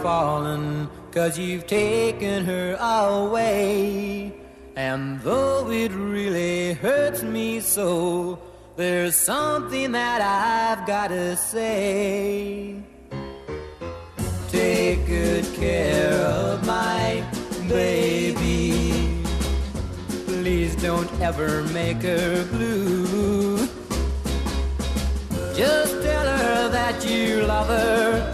falling, cause you've taken her away. And though it really hurts me so, there's something that I've gotta say. Take good care of my baby. Please don't ever make her blue. Just tell her that you love her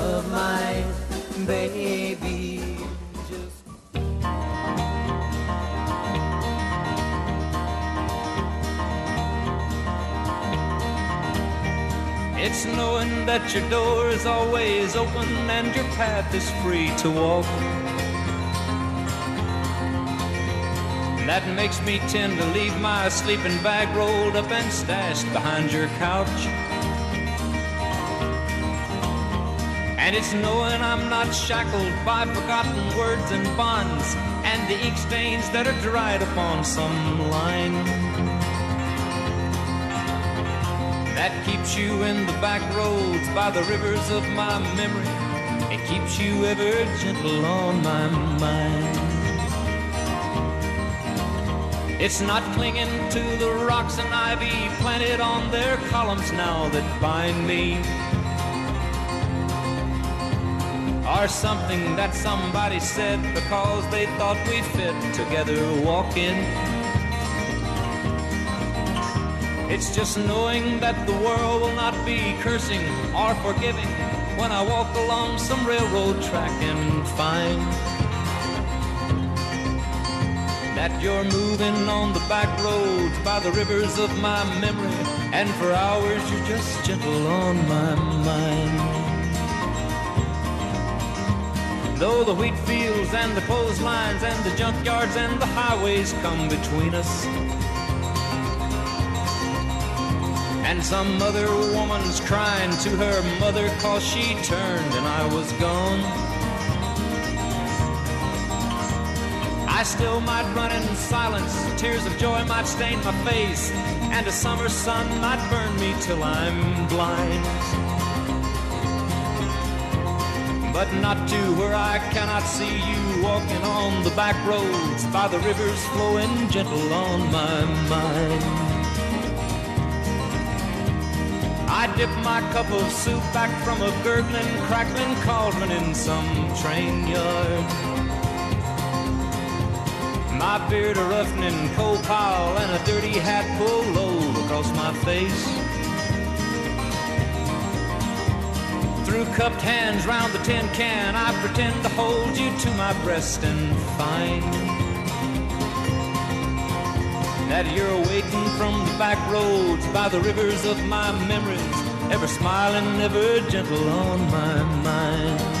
It's knowing that your door is always open and your path is free to walk. That makes me tend to leave my sleeping bag rolled up and stashed behind your couch. And it's knowing I'm not shackled by forgotten words and bonds and the ink stains that are dried upon some line. That keeps you in the back roads by the rivers of my memory. It keeps you ever gentle on my mind. It's not clinging to the rocks and ivy planted on their columns now that bind me. Or something that somebody said because they thought we fit together walking. It's just knowing that the world will not be cursing or forgiving when I walk along some railroad track and find that you're moving on the back roads by the rivers of my memory, and for hours you're just gentle on my mind. Though the wheat fields and the clotheslines and the junkyards and the highways come between us. And some other woman's crying to her mother cause she turned and I was gone. I still might run in silence, tears of joy might stain my face, and a summer sun might burn me till I'm blind. But not to where I cannot see you walking on the back roads by the rivers flowing gentle on my mind. I dip my cup of soup back from a gurgling, crackling cauldron in some train yard. My beard a roughening coal pile and a dirty hat pulled low across my face. Through cupped hands round the tin can, I pretend to hold you to my breast and find that you're waiting from the back roads by the rivers of my memories, ever smiling, ever gentle on my mind.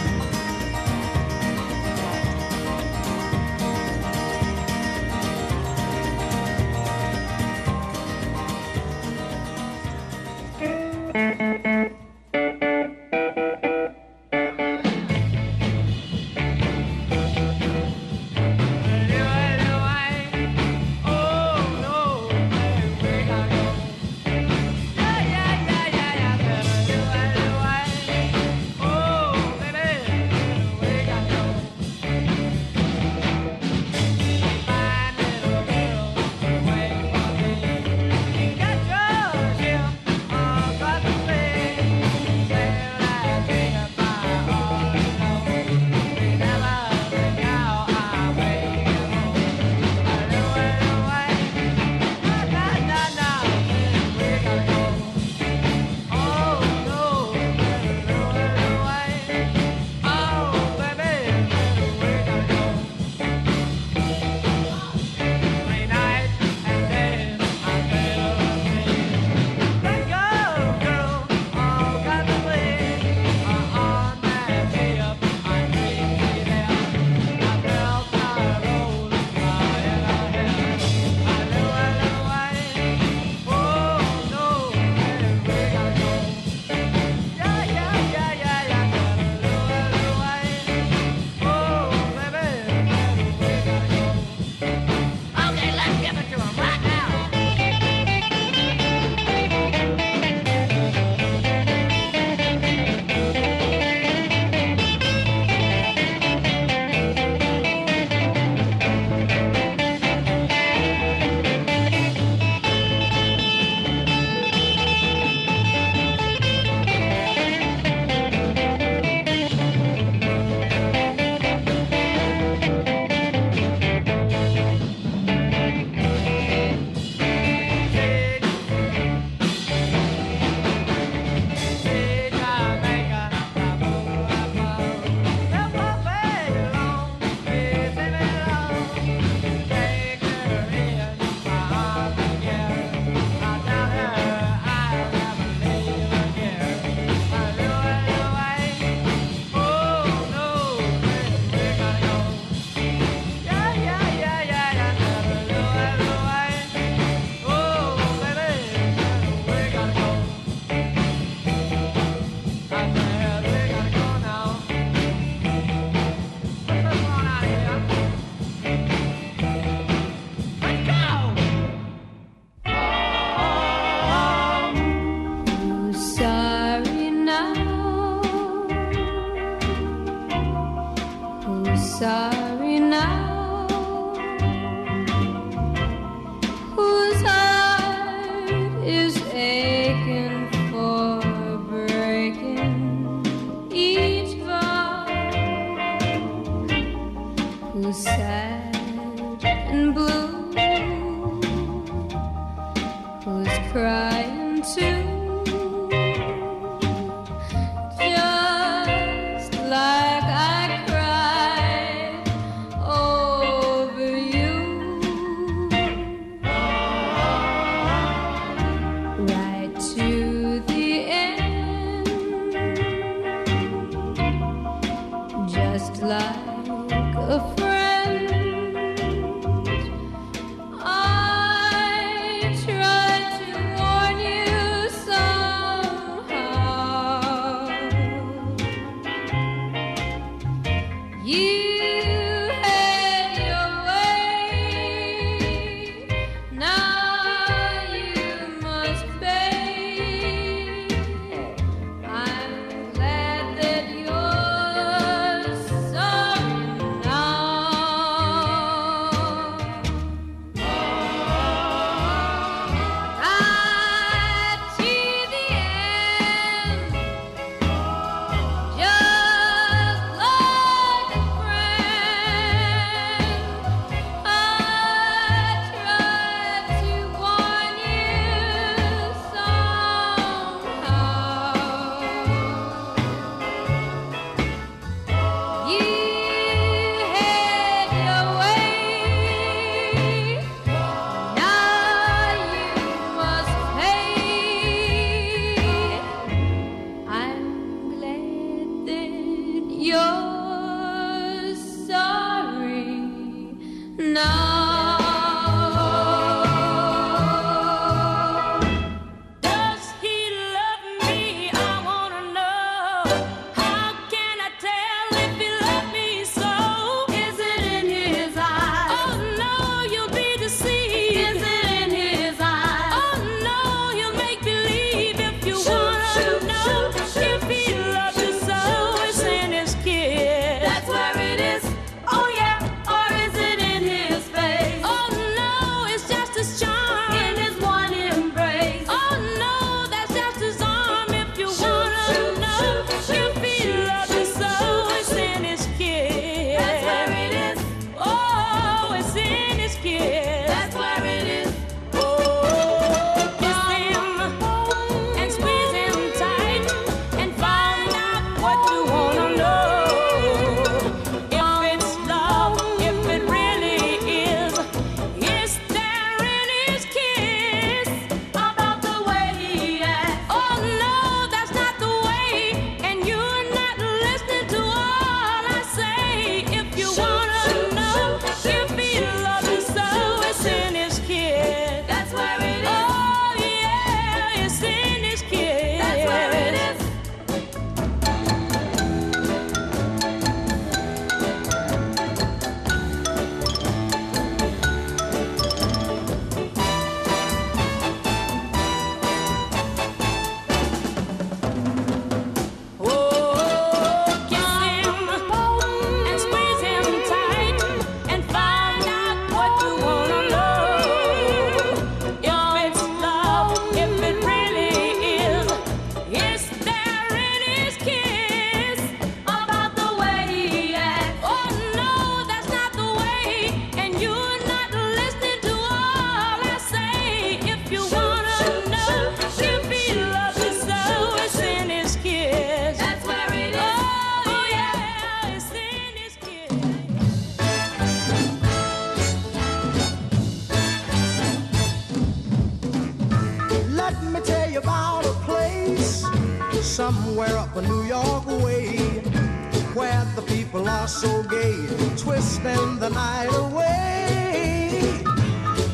are so gay, twisting the night away.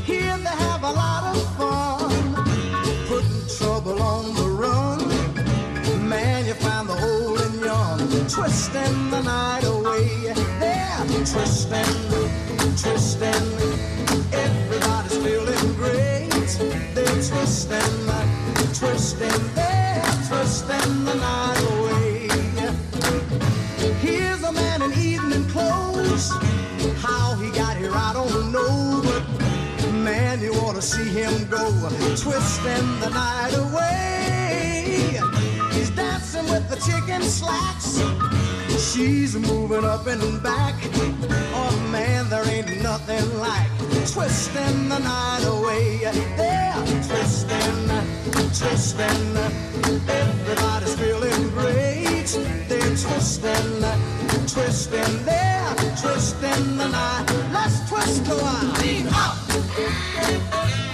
Here they have a lot of fun, putting trouble on the run. Man, you find the old and young, twisting the night away. They're twisting, twisting. Everybody's feeling great. They're twisting, twisting, they're twisting the night away. gonna see him go twisting the night away. He's dancing with the chicken slacks. She's moving up and back. Oh man, there ain't nothing like twisting the night away. They're twisting, twisting. Everybody's feeling great. They're twisting twisting. They're twisting the night. Let's twist a while. Lean up.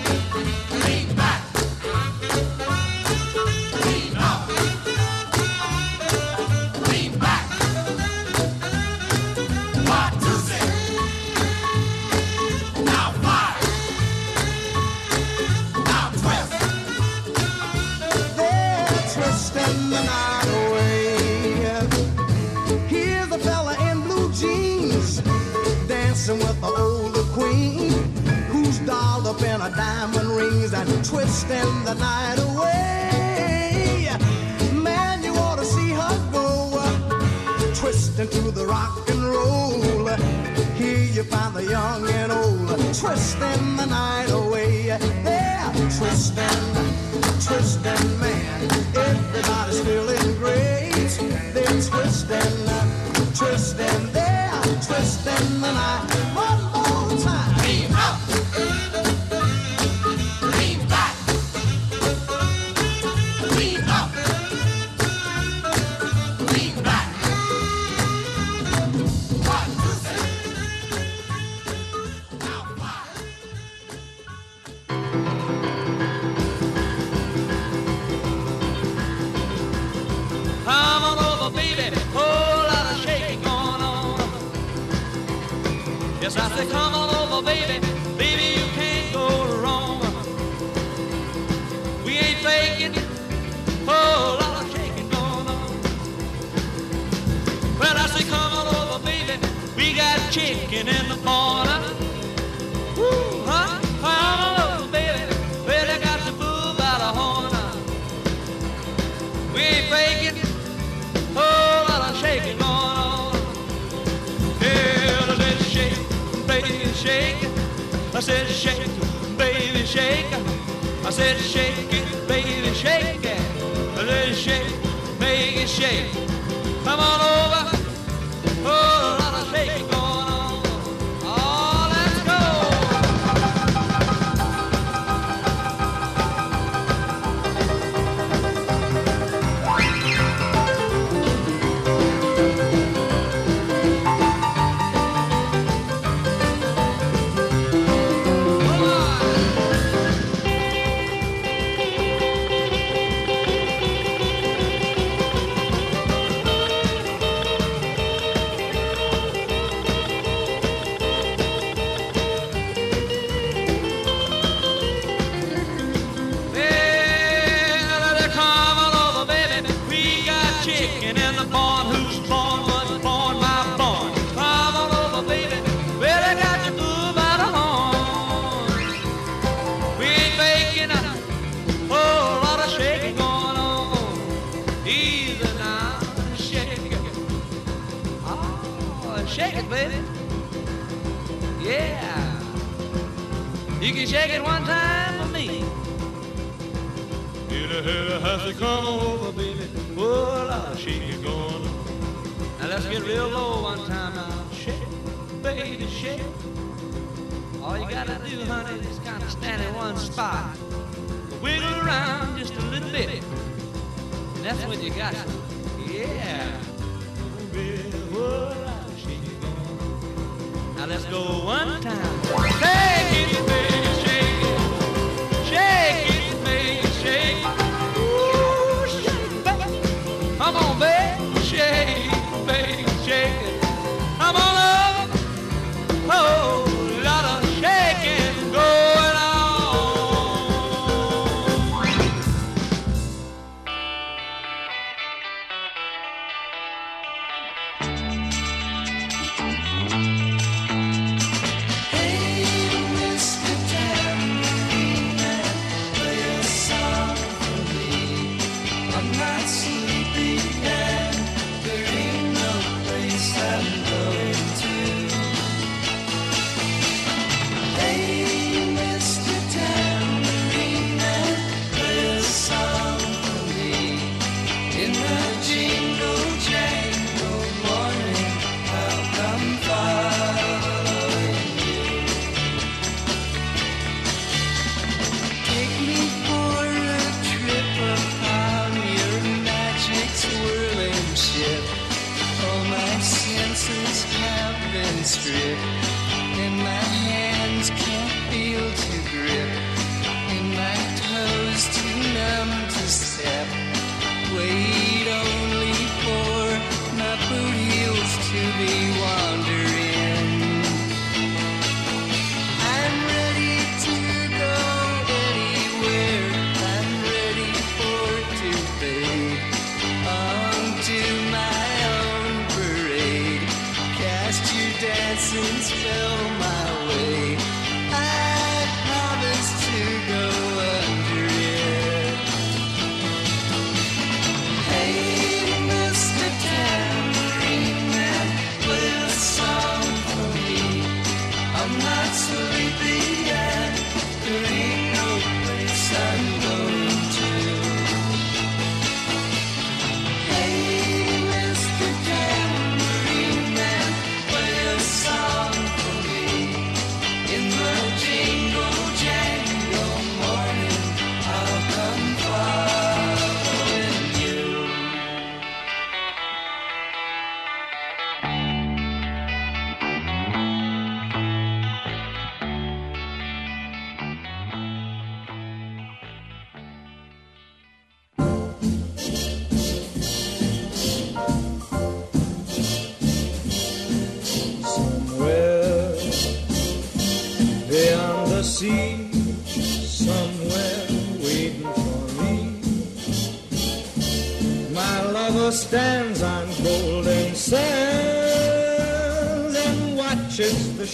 Twisting the night away. Man, you ought to see her go, twisting to the rock and roll. Here you find the young and old, twisting the night away. They're twisting, twisting, man. Everybody's feeling great. They're twisting, twisting, they're twisting the night. One more time. Chicken in the corner. Woo, huh? Come on baby. Well, I got the bull by the horn. We ain't faking. Whole lot of shaking going on. Yeah, I said shake, baby, shake. I said shake, baby, shake. I said shake it, baby, shake it. I said shake, it shake. Come on over.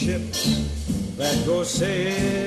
ships that go sailing.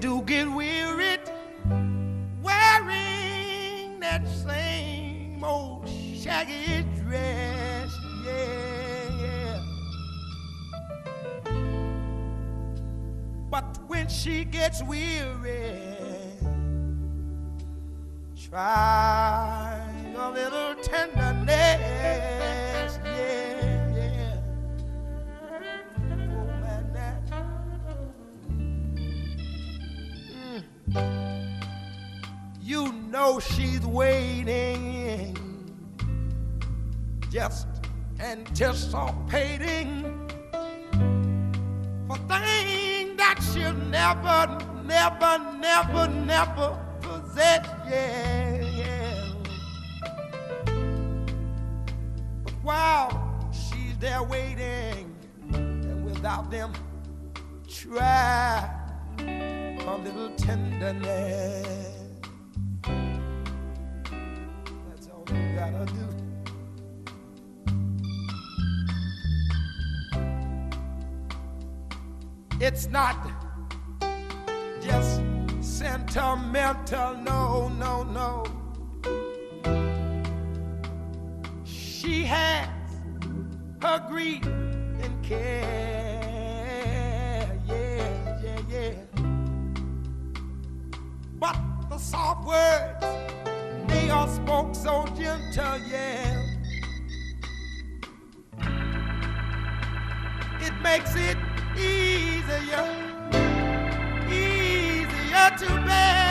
do get weary, wearing that same old shaggy dress. Yeah, yeah. But when she gets weary, try a little tenderness. she's waiting, just anticipating for things that she'll never, never, never, never possess. Yeah, yeah. But while she's there waiting, and without them, try a little tenderness. It's not just sentimental, no, no, no. She has her grief and care, yeah, yeah, yeah. But the soft words they all spoke so gentle, yeah. It makes it easier, easier to bear.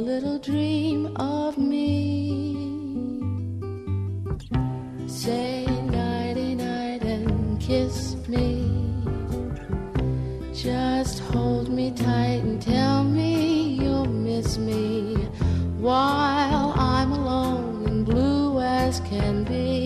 little dream of me. Say nighty night and kiss me. Just hold me tight and tell me you'll miss me while I'm alone and blue as can be.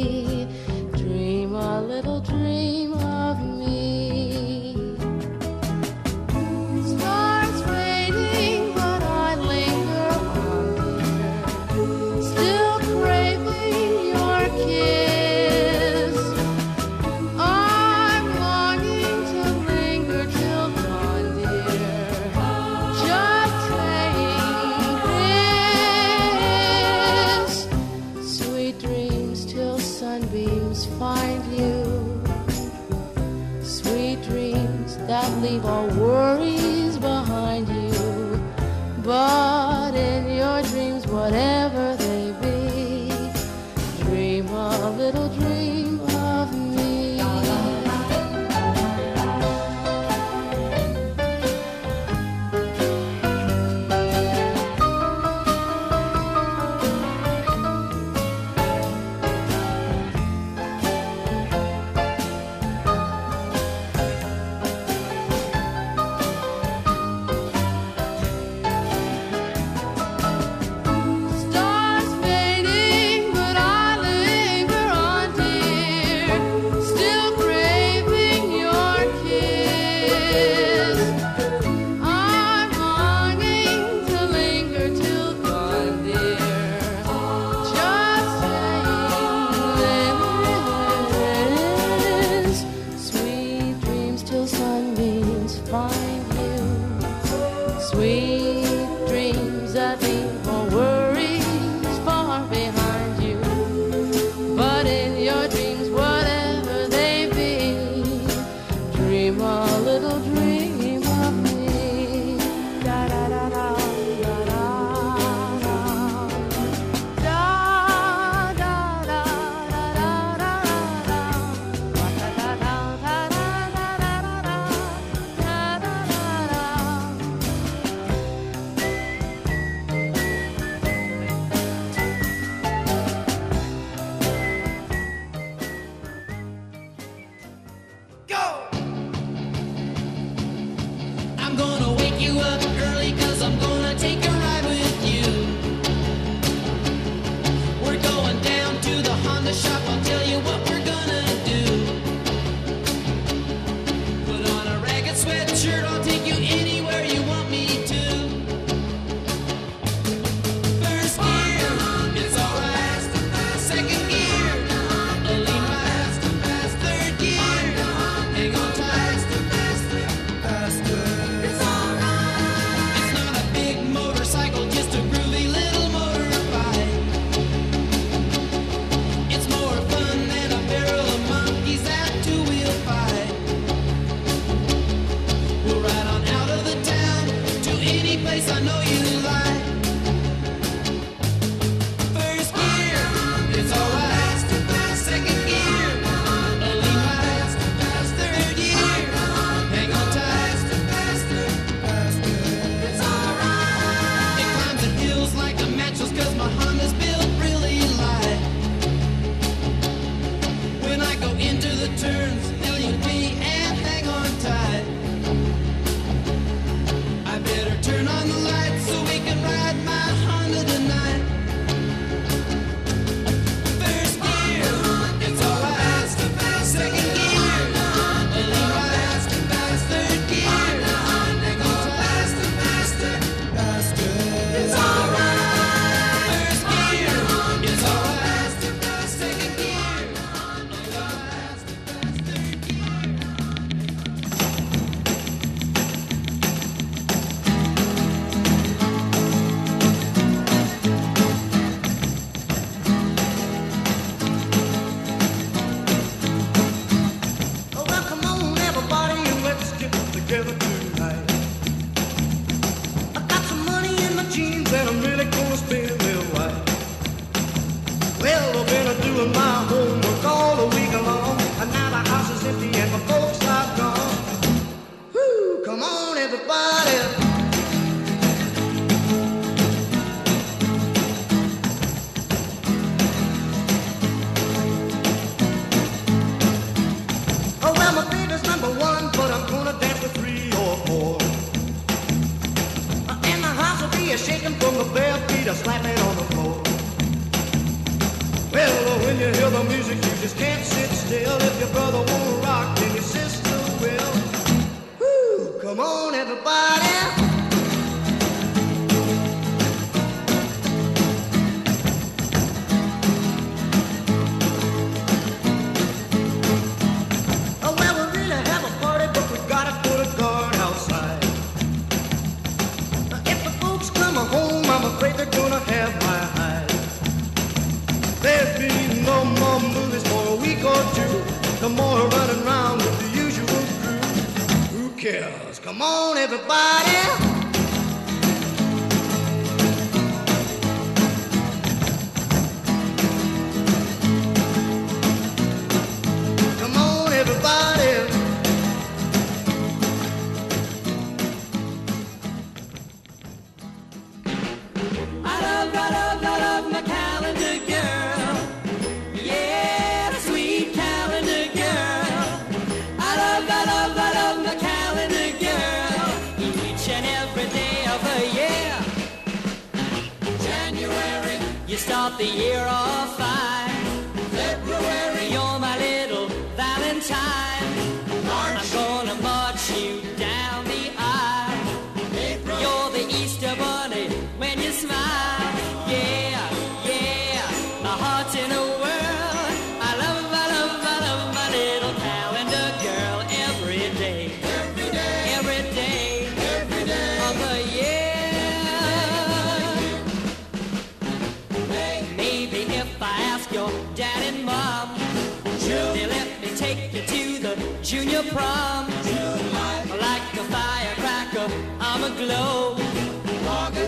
summer glow.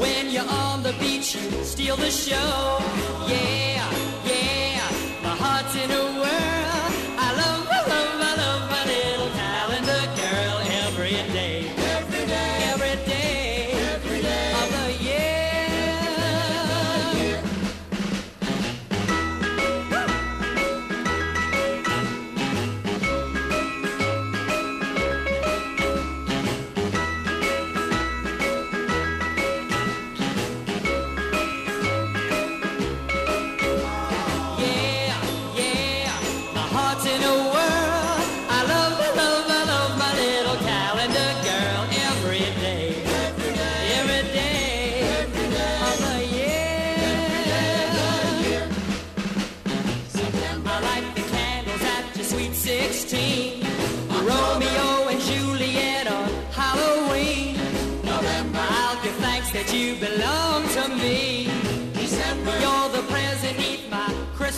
When you're on the beach, steal the show. Yeah.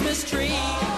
chemistry.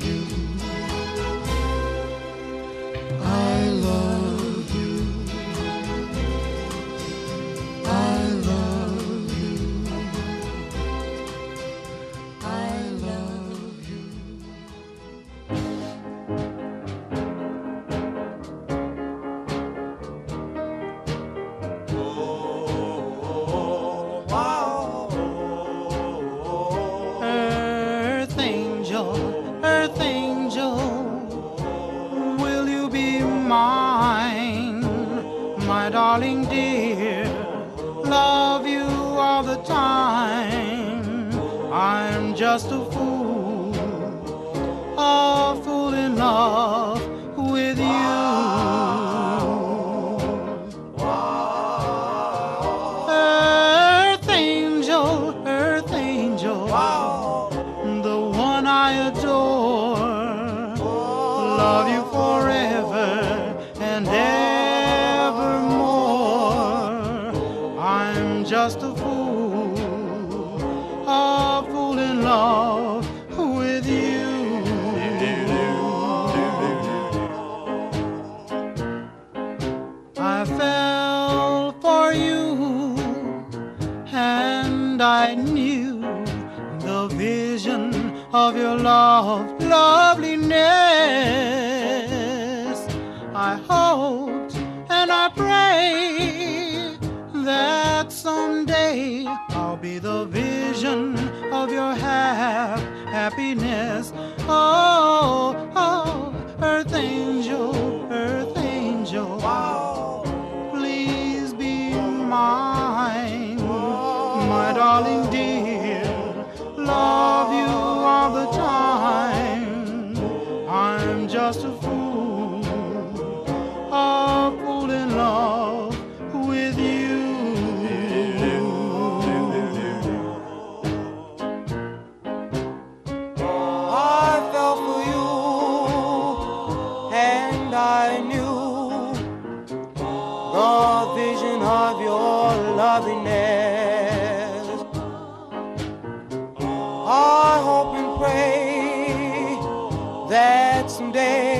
of loveliness. I hope and I pray that someday I'll be the vision of your half happiness. Oh, oh, earth angel, earth angel, please be mine, my darling dear. Love you all the time just a someday.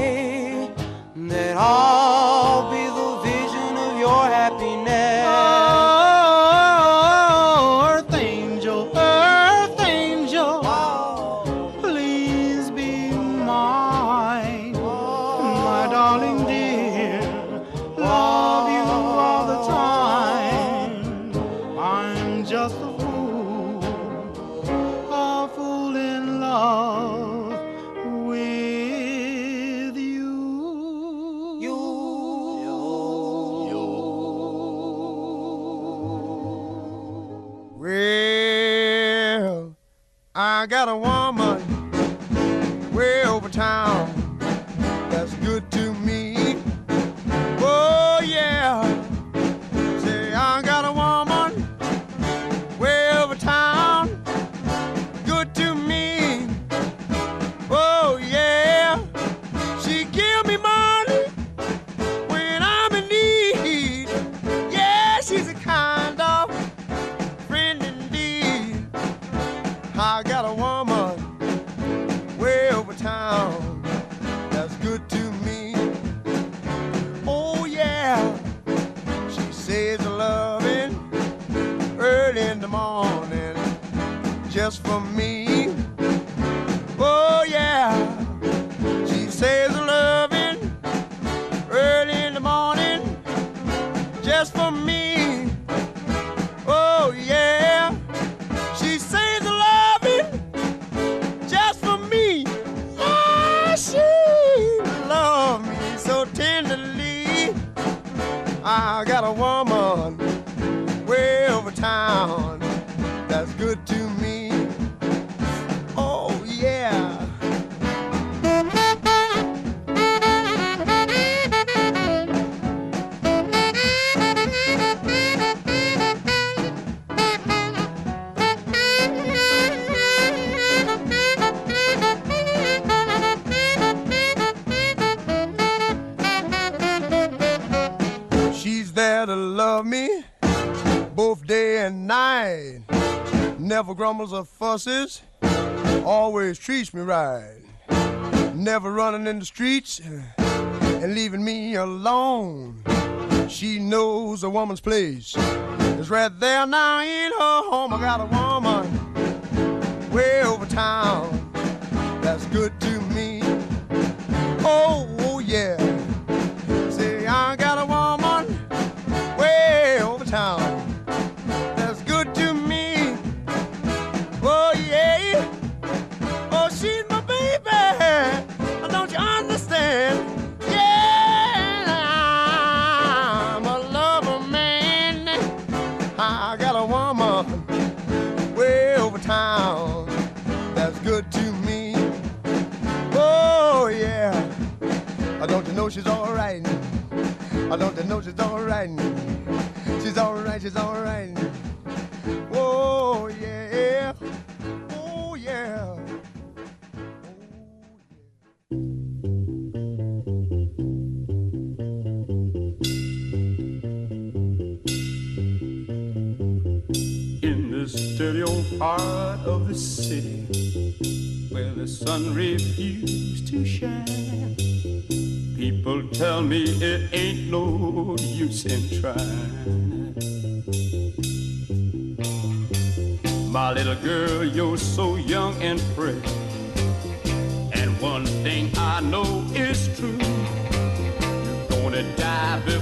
in the streets and leaving me alone. She knows a woman's place is right there now in her home. I got a woman way over town that's good to me. Oh, oh yeah. She's alright, she's alright. Oh, yeah. Oh, yeah. In this dirty old part of the city where the sun refused to shine. People tell me it ain't no use in trying? My little girl, you're so young and pretty. And one thing I know is true. You're gonna die before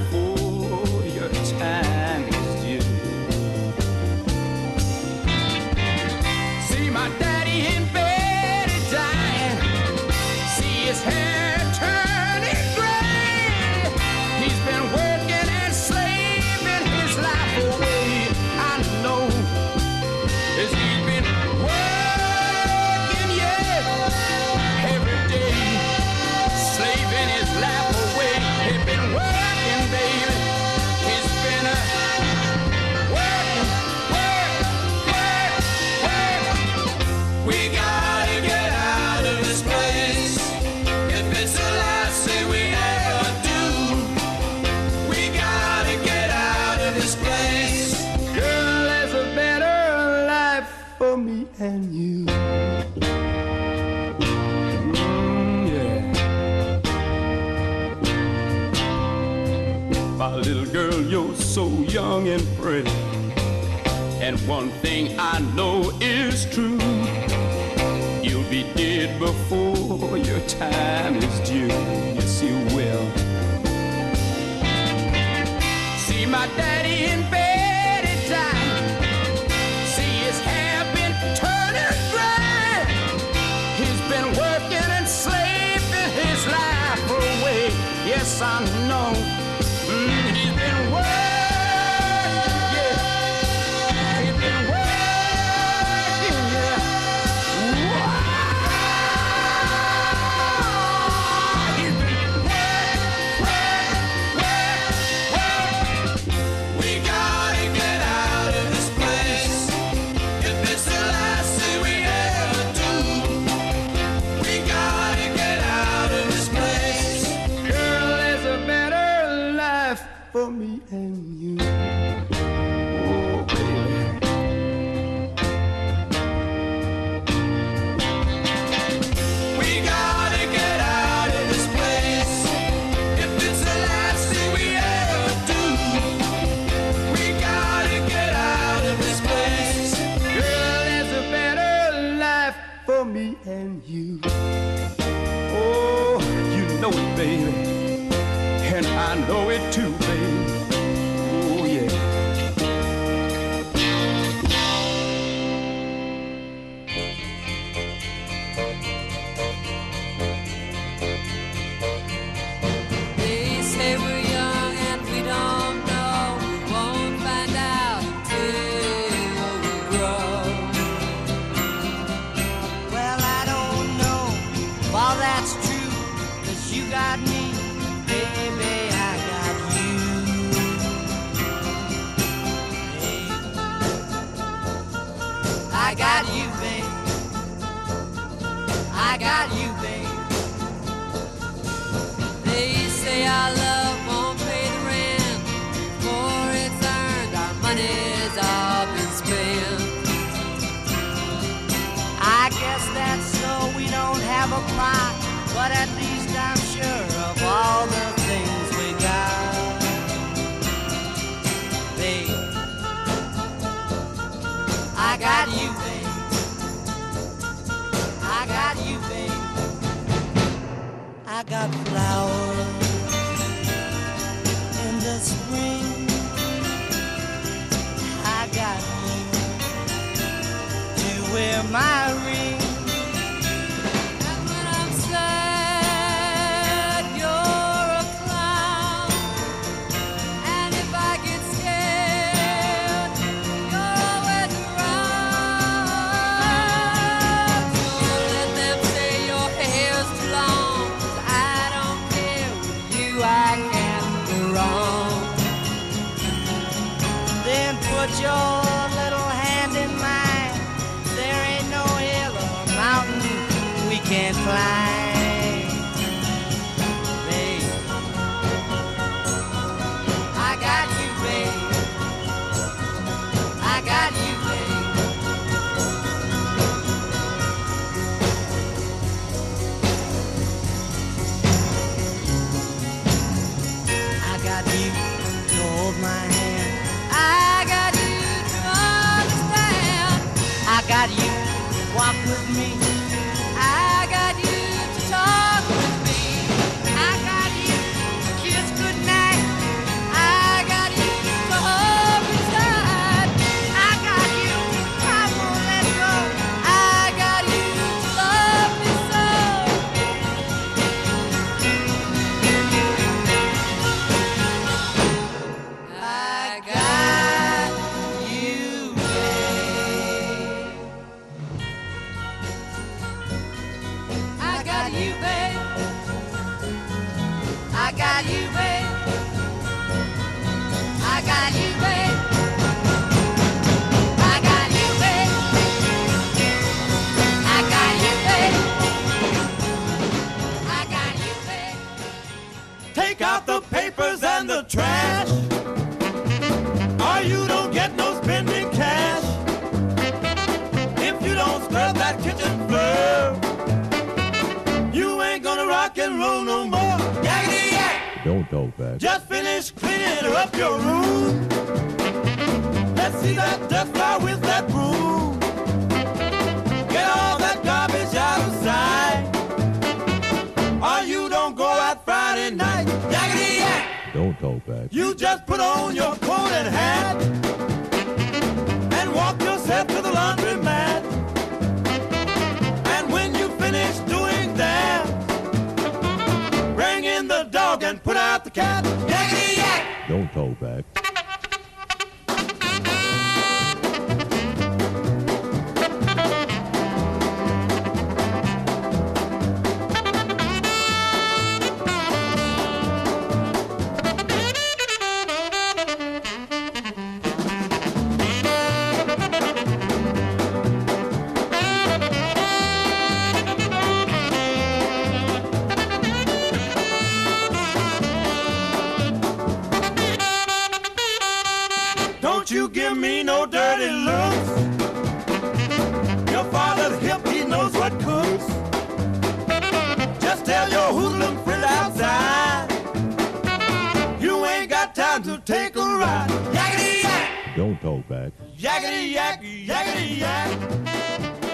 take out the papers and the trash. Or you don't get no spending cash. If you don't scrub that kitchen floor, you ain't gonna rock and roll no more. Yakety yak! Don't back. Just finish cleaning up your room. Let's see that dust fly with that broom. You just put on your coat and hat and walk yourself to the laundromat. And when you finish doing that, bring in the dog and put out the cat. Yak! Don't talk back. Yakety yak! Don't talk back. Yakety yak, yakety yak.